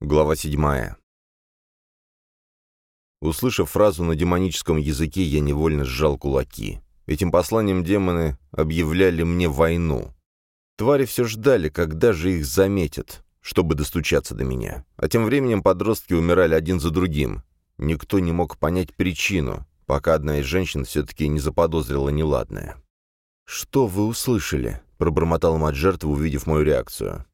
Глава седьмая. Услышав фразу на демоническом языке, я невольно сжал кулаки. Этим посланием демоны объявляли мне войну. Твари все ждали, когда же их заметят, чтобы достучаться до меня. А тем временем подростки умирали один за другим. Никто не мог понять причину, пока одна из женщин все-таки не заподозрила неладное. «Что вы услышали?» — пробормотал мать жертвы, увидев мою реакцию.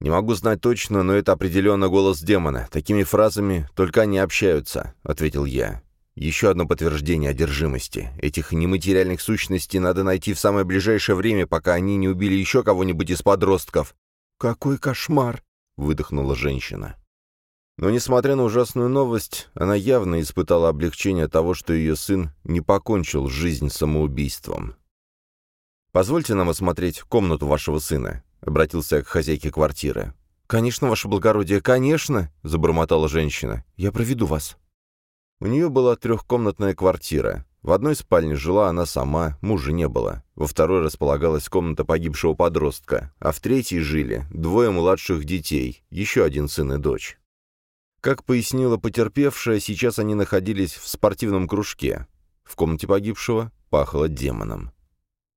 «Не могу знать точно, но это определенно голос демона. Такими фразами только они общаются», — ответил я. «Еще одно подтверждение одержимости. Этих нематериальных сущностей надо найти в самое ближайшее время, пока они не убили еще кого-нибудь из подростков». «Какой кошмар!» — выдохнула женщина. Но, несмотря на ужасную новость, она явно испытала облегчение того, что ее сын не покончил жизнь самоубийством. «Позвольте нам осмотреть комнату вашего сына», — обратился к хозяйке квартиры. «Конечно, ваше благородие, конечно!» — забормотала женщина. «Я проведу вас». У нее была трехкомнатная квартира. В одной спальне жила она сама, мужа не было. Во второй располагалась комната погибшего подростка, а в третьей жили двое младших детей, еще один сын и дочь. Как пояснила потерпевшая, сейчас они находились в спортивном кружке. В комнате погибшего пахло демоном.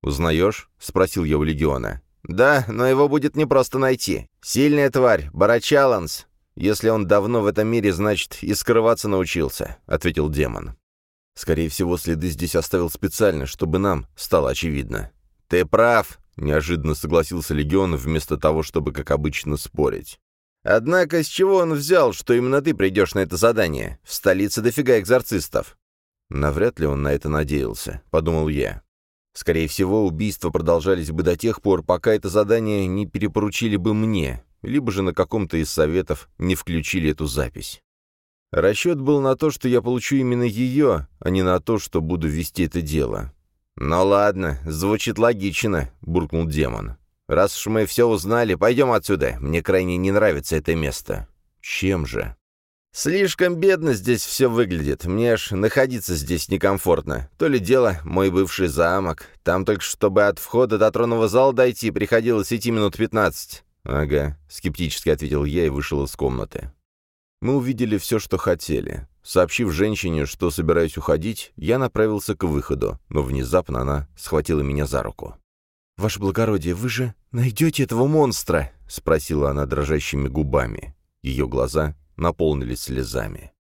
«Узнаешь?» — спросил я у Легиона. «Да, но его будет непросто найти. Сильная тварь, Барачаланс. Если он давно в этом мире, значит, и скрываться научился», — ответил демон. «Скорее всего, следы здесь оставил специально, чтобы нам стало очевидно». «Ты прав», — неожиданно согласился Легион, вместо того, чтобы, как обычно, спорить. «Однако с чего он взял, что именно ты придешь на это задание? В столице дофига экзорцистов». «Навряд ли он на это надеялся», — подумал я. Скорее всего, убийства продолжались бы до тех пор, пока это задание не перепоручили бы мне, либо же на каком-то из советов не включили эту запись. Расчет был на то, что я получу именно ее, а не на то, что буду вести это дело. «Ну ладно, звучит логично», — буркнул демон. «Раз уж мы все узнали, пойдем отсюда. Мне крайне не нравится это место». «Чем же?» «Слишком бедно здесь все выглядит. Мне аж находиться здесь некомфортно. То ли дело мой бывший замок. Там только чтобы от входа до тронного зала дойти приходилось идти минут пятнадцать». «Ага», — скептически ответил я и вышел из комнаты. Мы увидели все, что хотели. Сообщив женщине, что собираюсь уходить, я направился к выходу, но внезапно она схватила меня за руку. «Ваше благородие, вы же найдете этого монстра?» — спросила она дрожащими губами. Ее глаза наполнились слезами.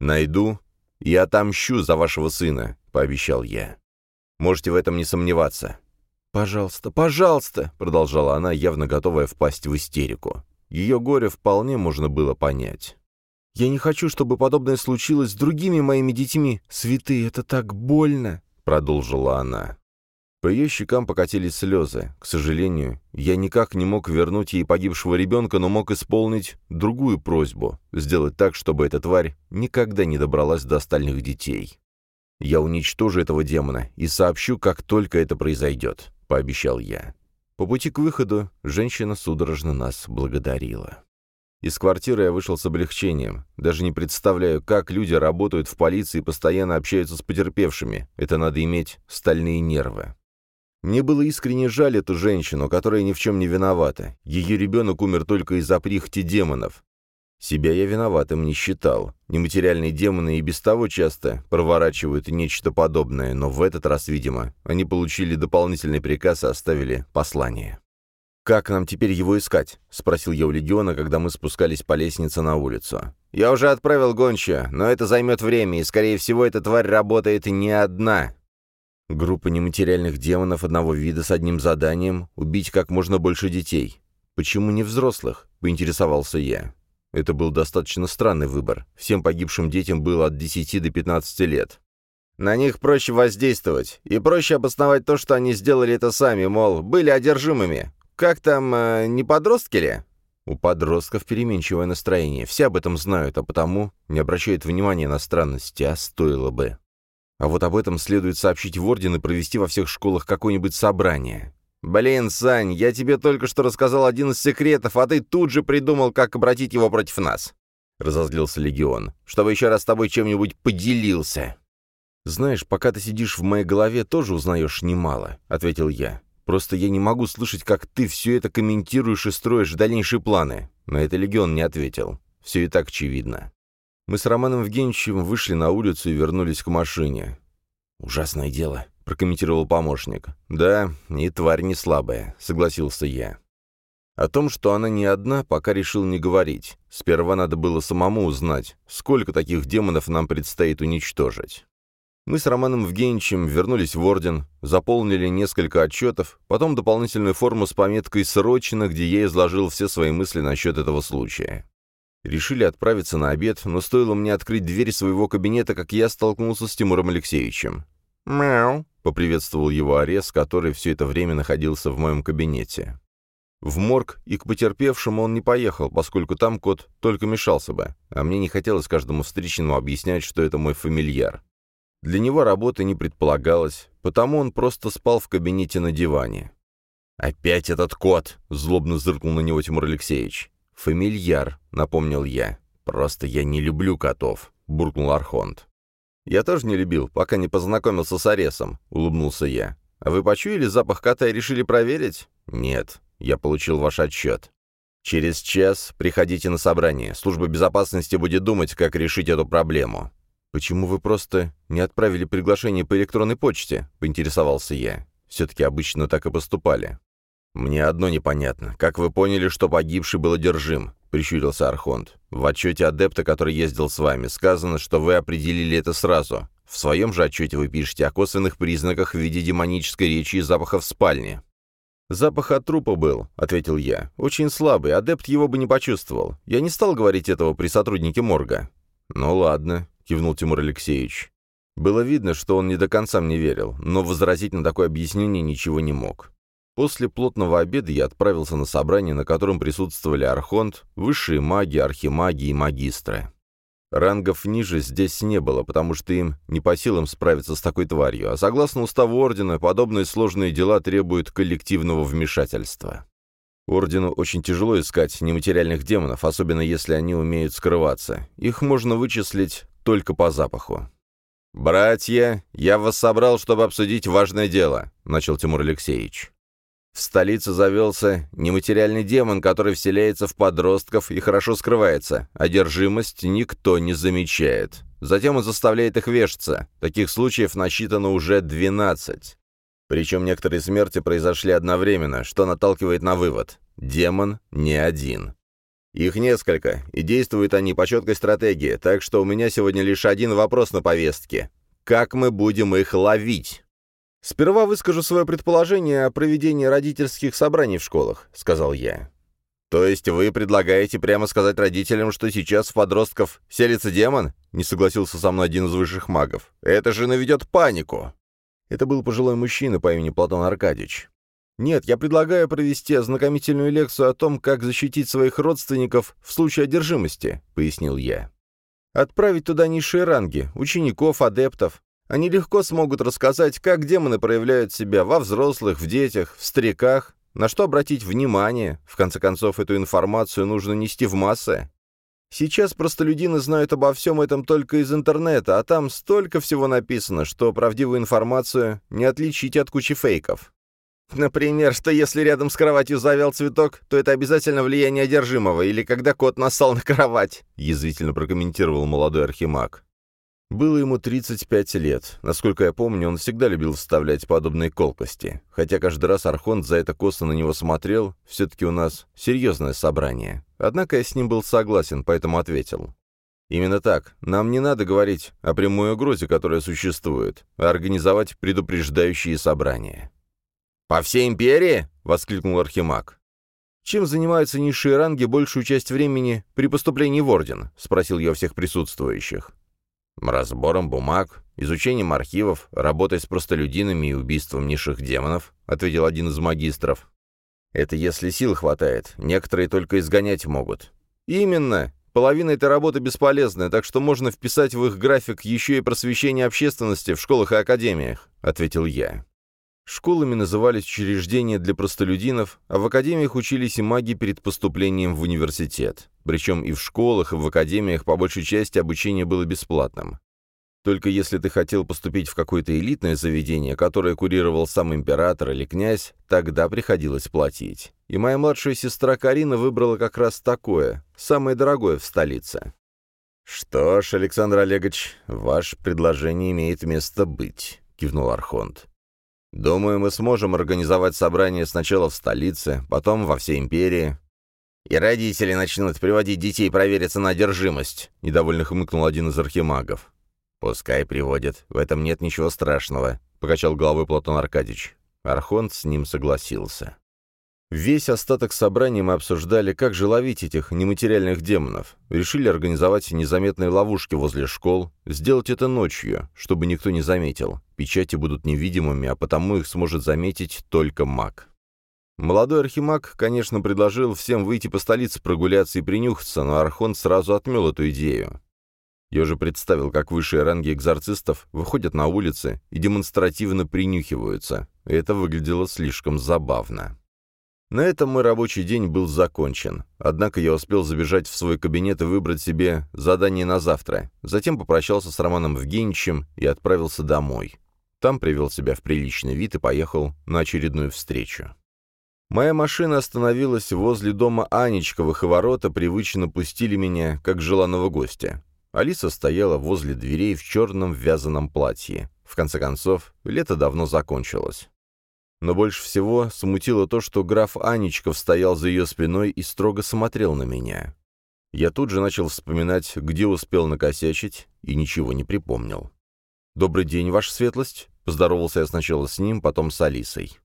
«Найду и отомщу за вашего сына», — пообещал я. «Можете в этом не сомневаться». «Пожалуйста, пожалуйста!» — продолжала она, явно готовая впасть в истерику. Ее горе вполне можно было понять. «Я не хочу, чтобы подобное случилось с другими моими детьми. Святые, это так больно!» — продолжила она. По ее щекам покатились слезы. К сожалению, я никак не мог вернуть ей погибшего ребенка, но мог исполнить другую просьбу — сделать так, чтобы эта тварь никогда не добралась до остальных детей. «Я уничтожу этого демона и сообщу, как только это произойдет», — пообещал я. По пути к выходу женщина судорожно нас благодарила. Из квартиры я вышел с облегчением. Даже не представляю, как люди работают в полиции и постоянно общаются с потерпевшими. Это надо иметь стальные нервы. Мне было искренне жаль эту женщину, которая ни в чем не виновата. Ее ребенок умер только из-за прихоти демонов. Себя я виноватым не считал. Нематериальные демоны и без того часто проворачивают нечто подобное, но в этот раз, видимо, они получили дополнительный приказ и оставили послание. «Как нам теперь его искать?» — спросил я у Легиона, когда мы спускались по лестнице на улицу. «Я уже отправил гонча, но это займет время, и, скорее всего, эта тварь работает не одна», Группа нематериальных демонов одного вида с одним заданием — убить как можно больше детей. Почему не взрослых? — поинтересовался я. Это был достаточно странный выбор. Всем погибшим детям было от 10 до 15 лет. На них проще воздействовать, и проще обосновать то, что они сделали это сами, мол, были одержимыми. Как там, э, не подростки ли? У подростков переменчивое настроение, все об этом знают, а потому не обращают внимания на странности, а стоило бы. А вот об этом следует сообщить в Орден и провести во всех школах какое-нибудь собрание. «Блин, Сань, я тебе только что рассказал один из секретов, а ты тут же придумал, как обратить его против нас!» — разозлился Легион. «Чтобы еще раз с тобой чем-нибудь поделился!» «Знаешь, пока ты сидишь в моей голове, тоже узнаешь немало», — ответил я. «Просто я не могу слышать, как ты все это комментируешь и строишь дальнейшие планы». На это Легион не ответил. Все и так очевидно. Мы с Романом Евгеньевичем вышли на улицу и вернулись к машине. «Ужасное дело», — прокомментировал помощник. «Да, и тварь не слабая», — согласился я. О том, что она не одна, пока решил не говорить. Сперва надо было самому узнать, сколько таких демонов нам предстоит уничтожить. Мы с Романом Евгеньевичем вернулись в Орден, заполнили несколько отчетов, потом дополнительную форму с пометкой «Срочно», где я изложил все свои мысли насчет этого случая. Решили отправиться на обед, но стоило мне открыть дверь своего кабинета, как я столкнулся с Тимуром Алексеевичем. «Мяу», — поприветствовал его Арес, который все это время находился в моем кабинете. В морг и к потерпевшему он не поехал, поскольку там кот только мешался бы, а мне не хотелось каждому встречному объяснять, что это мой фамильяр. Для него работы не предполагалось, потому он просто спал в кабинете на диване. «Опять этот кот!» — злобно зыркнул на него Тимур Алексеевич. «Фамильяр», — напомнил я. «Просто я не люблю котов», — буркнул Архонт. «Я тоже не любил, пока не познакомился с Аресом», — улыбнулся я. «А вы почуяли запах кота и решили проверить?» «Нет, я получил ваш отчет. Через час приходите на собрание. Служба безопасности будет думать, как решить эту проблему. «Почему вы просто не отправили приглашение по электронной почте?» — поинтересовался я. Все-таки обычно так и поступали. «Мне одно непонятно. Как вы поняли, что погибший был одержим?» — прищурился Архонт. «В отчете адепта, который ездил с вами, сказано, что вы определили это сразу. В своем же отчете вы пишете о косвенных признаках в виде демонической речи и запахов в спальне». «Запах от трупа был», — ответил я. «Очень слабый, адепт его бы не почувствовал. Я не стал говорить этого при сотруднике морга». «Ну ладно», — кивнул Тимур Алексеевич. Было видно, что он не до конца мне верил, но возразить на такое объяснение ничего не мог. После плотного обеда я отправился на собрание, на котором присутствовали архонт, высшие маги, архимаги и магистры. Рангов ниже здесь не было, потому что им не по силам справиться с такой тварью, а согласно уставу Ордена, подобные сложные дела требуют коллективного вмешательства. Ордену очень тяжело искать нематериальных демонов, особенно если они умеют скрываться. Их можно вычислить только по запаху. «Братья, я вас собрал, чтобы обсудить важное дело», — начал Тимур Алексеевич. В столице завелся нематериальный демон, который вселяется в подростков и хорошо скрывается. Одержимость никто не замечает. Затем он заставляет их вешаться. Таких случаев насчитано уже 12. Причем некоторые смерти произошли одновременно, что наталкивает на вывод. Демон не один. Их несколько, и действуют они по четкой стратегии, так что у меня сегодня лишь один вопрос на повестке. Как мы будем их ловить? «Сперва выскажу свое предположение о проведении родительских собраний в школах», — сказал я. «То есть вы предлагаете прямо сказать родителям, что сейчас в подростков селится демон?» — не согласился со мной один из высших магов. «Это же наведет панику!» Это был пожилой мужчина по имени Платон Аркадьевич. Нет, я предлагаю провести ознакомительную лекцию о том, как защитить своих родственников в случае одержимости, пояснил я. Отправить туда низшие ранги, учеников, адептов. Они легко смогут рассказать, как демоны проявляют себя во взрослых, в детях, в стариках, на что обратить внимание. В конце концов, эту информацию нужно нести в массы. Сейчас простолюдины знают обо всем этом только из интернета, а там столько всего написано, что правдивую информацию не отличить от кучи фейков. Например, что если рядом с кроватью завял цветок, то это обязательно влияние одержимого, или когда кот нассал на кровать», — язвительно прокомментировал молодой архимаг. Было ему 35 лет. Насколько я помню, он всегда любил вставлять подобные колкости. Хотя каждый раз Архонт за это косо на него смотрел, все-таки у нас серьезное собрание. Однако я с ним был согласен, поэтому ответил. Именно так. Нам не надо говорить о прямой угрозе, которая существует, а организовать предупреждающие собрания. «По всей империи?» — воскликнул Архимаг. «Чем занимаются низшие ранги большую часть времени при поступлении в Орден?» — спросил я всех присутствующих. «Разбором бумаг, изучением архивов, работой с простолюдинами и убийством низших демонов», — ответил один из магистров. «Это если сил хватает, некоторые только изгонять могут». «Именно! Половина этой работы бесполезная, так что можно вписать в их график еще и просвещение общественности в школах и академиях», — ответил я. Школами назывались учреждения для простолюдинов, а в академиях учились и маги перед поступлением в университет. Причем и в школах, и в академиях по большей части обучение было бесплатным. Только если ты хотел поступить в какое-то элитное заведение, которое курировал сам император или князь, тогда приходилось платить. И моя младшая сестра Карина выбрала как раз такое, самое дорогое в столице. «Что ж, Александр Олегович, ваше предложение имеет место быть», — кивнул Архонт. «Думаю, мы сможем организовать собрание сначала в столице, потом во всей империи». «И родители начнут приводить детей провериться на одержимость», — недовольно хмыкнул один из архимагов. «Пускай приводят, в этом нет ничего страшного», — покачал головой Платон Аркадьевич. Архонт с ним согласился. Весь остаток собрания мы обсуждали, как же ловить этих нематериальных демонов. Решили организовать незаметные ловушки возле школ, сделать это ночью, чтобы никто не заметил. Печати будут невидимыми, а потому их сможет заметить только маг. Молодой архимаг, конечно, предложил всем выйти по столице прогуляться и принюхаться, но Архон сразу отмел эту идею. Я уже представил, как высшие ранги экзорцистов выходят на улицы и демонстративно принюхиваются. Это выглядело слишком забавно. На этом мой рабочий день был закончен. Однако я успел забежать в свой кабинет и выбрать себе задание на завтра. Затем попрощался с Романом Евгеньевичем и отправился домой. Там привел себя в приличный вид и поехал на очередную встречу. Моя машина остановилась возле дома Анечковых, и ворота привычно пустили меня, как желанного гостя. Алиса стояла возле дверей в черном вязаном платье. В конце концов, лето давно закончилось. Но больше всего смутило то, что граф Анечков стоял за ее спиной и строго смотрел на меня. Я тут же начал вспоминать, где успел накосячить, и ничего не припомнил. «Добрый день, ваша светлость!» — поздоровался я сначала с ним, потом с Алисой.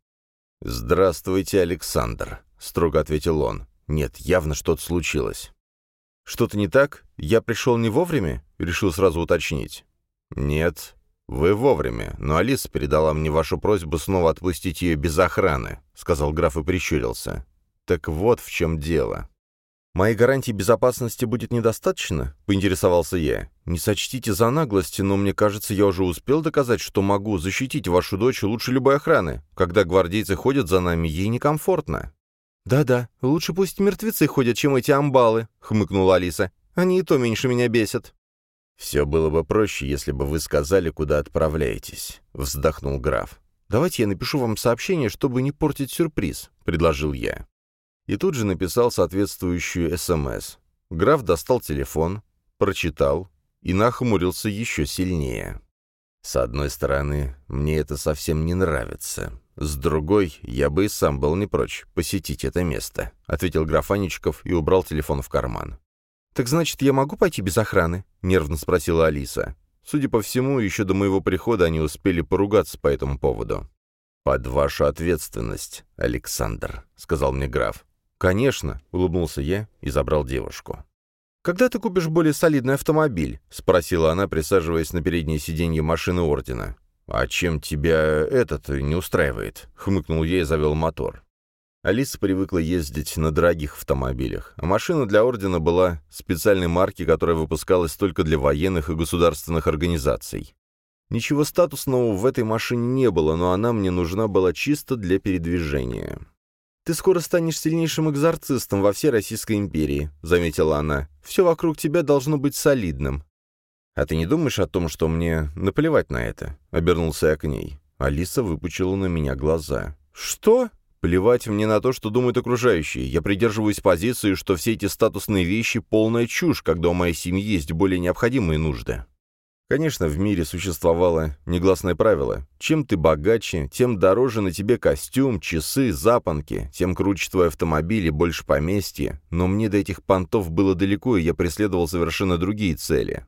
«Здравствуйте, Александр», — строго ответил он. «Нет, явно что-то случилось». «Что-то не так? Я пришел не вовремя?» — решил сразу уточнить. «Нет, вы вовремя, но Алиса передала мне вашу просьбу снова отпустить ее без охраны», — сказал граф и прищурился. «Так вот в чем дело». «Моей гарантии безопасности будет недостаточно?» — поинтересовался я. «Не сочтите за наглость, но мне кажется, я уже успел доказать, что могу защитить вашу дочь лучше любой охраны. Когда гвардейцы ходят за нами, ей некомфортно». «Да-да, лучше пусть мертвецы ходят, чем эти амбалы», — хмыкнула Алиса. «Они и то меньше меня бесят». «Все было бы проще, если бы вы сказали, куда отправляетесь», — вздохнул граф. «Давайте я напишу вам сообщение, чтобы не портить сюрприз», — предложил я. И тут же написал соответствующую СМС. Граф достал телефон, прочитал и нахмурился еще сильнее. «С одной стороны, мне это совсем не нравится. «С другой, я бы и сам был не прочь посетить это место», — ответил граф Аничков и убрал телефон в карман. «Так значит, я могу пойти без охраны?» — нервно спросила Алиса. Судя по всему, еще до моего прихода они успели поругаться по этому поводу. «Под вашу ответственность, Александр», — сказал мне граф. «Конечно», — улыбнулся я и забрал девушку. «Когда ты купишь более солидный автомобиль?» — спросила она, присаживаясь на переднее сиденье машины Ордена. «А чем тебя этот не устраивает?» — хмыкнул я и завел мотор. Алиса привыкла ездить на дорогих автомобилях, а машина для Ордена была специальной марки, которая выпускалась только для военных и государственных организаций. Ничего статусного в этой машине не было, но она мне нужна была чисто для передвижения. «Ты скоро станешь сильнейшим экзорцистом во всей Российской империи», — заметила она. «Все вокруг тебя должно быть солидным. «А ты не думаешь о том, что мне наплевать на это?» — обернулся я к ней. Алиса выпучила на меня глаза. «Что?» «Плевать мне на то, что думают окружающие. Я придерживаюсь позиции, что все эти статусные вещи — полная чушь, когда у моей семьи есть более необходимые нужды». Конечно, в мире существовало негласное правило. Чем ты богаче, тем дороже на тебе костюм, часы, запонки, тем круче твой автомобиль и больше поместья. Но мне до этих понтов было далеко, и я преследовал совершенно другие цели.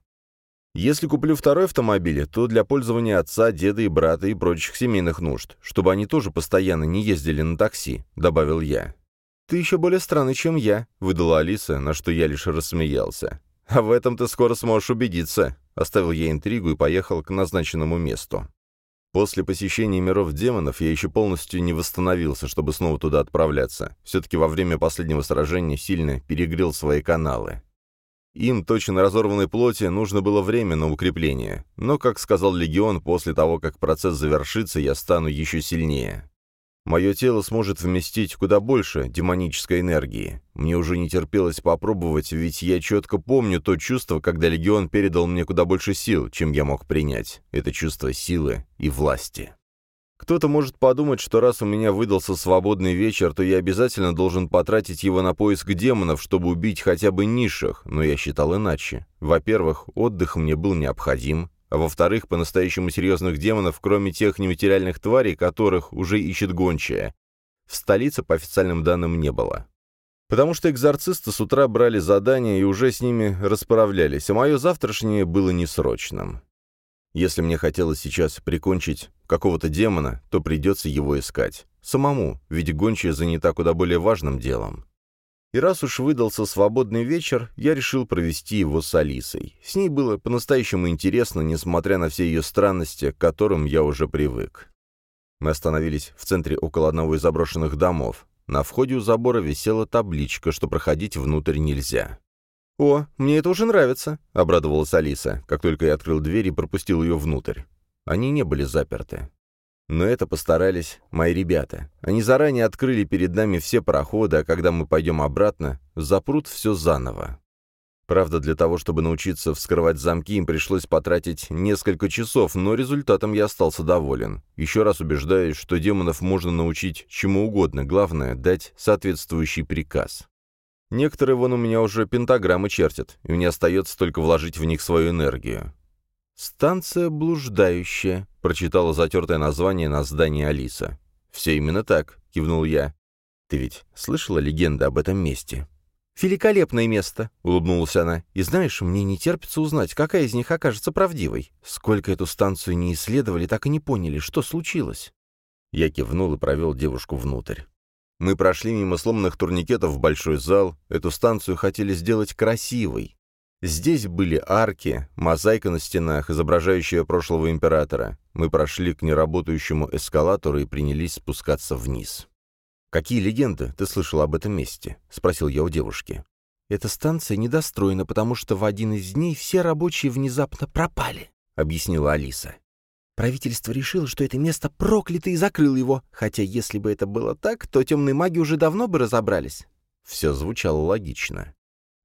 Если куплю второй автомобиль, то для пользования отца, деда и брата и прочих семейных нужд, чтобы они тоже постоянно не ездили на такси», — добавил я. «Ты еще более странный, чем я», — выдала Алиса, на что я лишь рассмеялся. «А в этом ты скоро сможешь убедиться», — оставил я интригу и поехал к назначенному месту. После посещения миров демонов я еще полностью не восстановился, чтобы снова туда отправляться. Все-таки во время последнего сражения сильно перегрел свои каналы. Им, точно разорванной плоти, нужно было время на укрепление. Но, как сказал Легион, после того, как процесс завершится, я стану еще сильнее. Мое тело сможет вместить куда больше демонической энергии. Мне уже не терпелось попробовать, ведь я четко помню то чувство, когда Легион передал мне куда больше сил, чем я мог принять. Это чувство силы и власти. Кто-то может подумать, что раз у меня выдался свободный вечер, то я обязательно должен потратить его на поиск демонов, чтобы убить хотя бы низших, но я считал иначе. Во-первых, отдых мне был необходим, а во-вторых, по-настоящему серьезных демонов, кроме тех нематериальных тварей, которых уже ищет гончая, в столице по официальным данным не было. Потому что экзорцисты с утра брали задания и уже с ними расправлялись, а мое завтрашнее было несрочным. Если мне хотелось сейчас прикончить какого-то демона, то придется его искать. Самому, ведь гончая занята куда более важным делом. И раз уж выдался свободный вечер, я решил провести его с Алисой. С ней было по-настоящему интересно, несмотря на все ее странности, к которым я уже привык. Мы остановились в центре около одного из заброшенных домов. На входе у забора висела табличка, что проходить внутрь нельзя. «О, мне это уже нравится», — обрадовалась Алиса, как только я открыл дверь и пропустил ее внутрь. Они не были заперты. Но это постарались мои ребята. Они заранее открыли перед нами все проходы, а когда мы пойдем обратно, запрут все заново. Правда, для того, чтобы научиться вскрывать замки, им пришлось потратить несколько часов, но результатом я остался доволен. Еще раз убеждаюсь, что демонов можно научить чему угодно, главное — дать соответствующий приказ. Некоторые вон у меня уже пентаграммы чертят, и мне остается только вложить в них свою энергию. «Станция блуждающая», — прочитала затертое название на здании Алиса. «Все именно так», — кивнул я. «Ты ведь слышала легенды об этом месте?» «Великолепное место», — улыбнулась она. «И знаешь, мне не терпится узнать, какая из них окажется правдивой. Сколько эту станцию не исследовали, так и не поняли, что случилось». Я кивнул и провел девушку внутрь. Мы прошли мимо сломанных турникетов в большой зал. Эту станцию хотели сделать красивой. Здесь были арки, мозаика на стенах, изображающая прошлого императора. Мы прошли к неработающему эскалатору и принялись спускаться вниз. «Какие легенды ты слышал об этом месте?» — спросил я у девушки. «Эта станция недостроена, потому что в один из дней все рабочие внезапно пропали», — объяснила Алиса. Правительство решило, что это место проклято и закрыло его, хотя если бы это было так, то темные маги уже давно бы разобрались. Все звучало логично.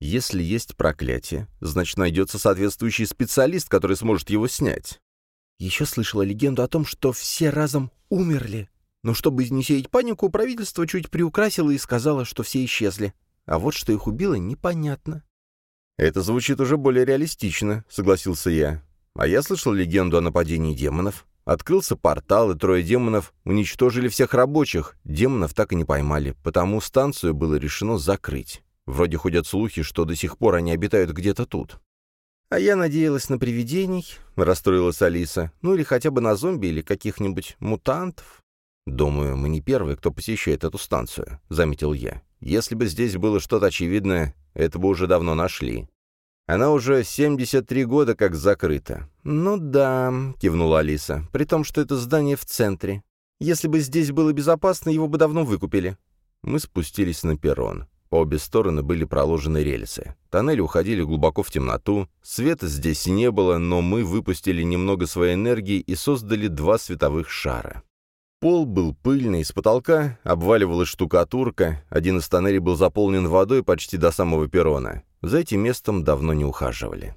Если есть проклятие, значит, найдется соответствующий специалист, который сможет его снять. Еще слышала легенду о том, что все разом умерли. Но чтобы не сеять панику, правительство чуть приукрасило и сказало, что все исчезли. А вот что их убило, непонятно. «Это звучит уже более реалистично», — согласился я. «А я слышал легенду о нападении демонов. Открылся портал, и трое демонов уничтожили всех рабочих. Демонов так и не поймали, потому станцию было решено закрыть. Вроде ходят слухи, что до сих пор они обитают где-то тут. «А я надеялась на привидений», — расстроилась Алиса. «Ну или хотя бы на зомби или каких-нибудь мутантов». «Думаю, мы не первые, кто посещает эту станцию», — заметил я. «Если бы здесь было что-то очевидное, это бы уже давно нашли». «Она уже 73 года как закрыта». «Ну да», — кивнула Алиса, «при том, что это здание в центре. Если бы здесь было безопасно, его бы давно выкупили». Мы спустились на перрон. По обе стороны были проложены рельсы. Тоннели уходили глубоко в темноту. Света здесь не было, но мы выпустили немного своей энергии и создали два световых шара. Пол был пыльный, с потолка обваливалась штукатурка, один из тоннелей был заполнен водой почти до самого перрона. За этим местом давно не ухаживали.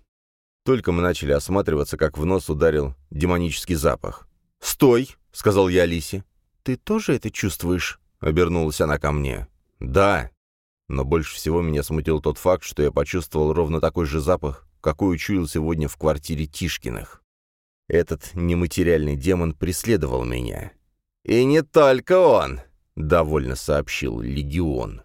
Только мы начали осматриваться, как в нос ударил демонический запах. «Стой!» — сказал я Алисе. «Ты тоже это чувствуешь?» — обернулась она ко мне. «Да», но больше всего меня смутил тот факт, что я почувствовал ровно такой же запах, какой учуял сегодня в квартире Тишкиных. Этот нематериальный демон преследовал меня. «И не только он!» — довольно сообщил Легион.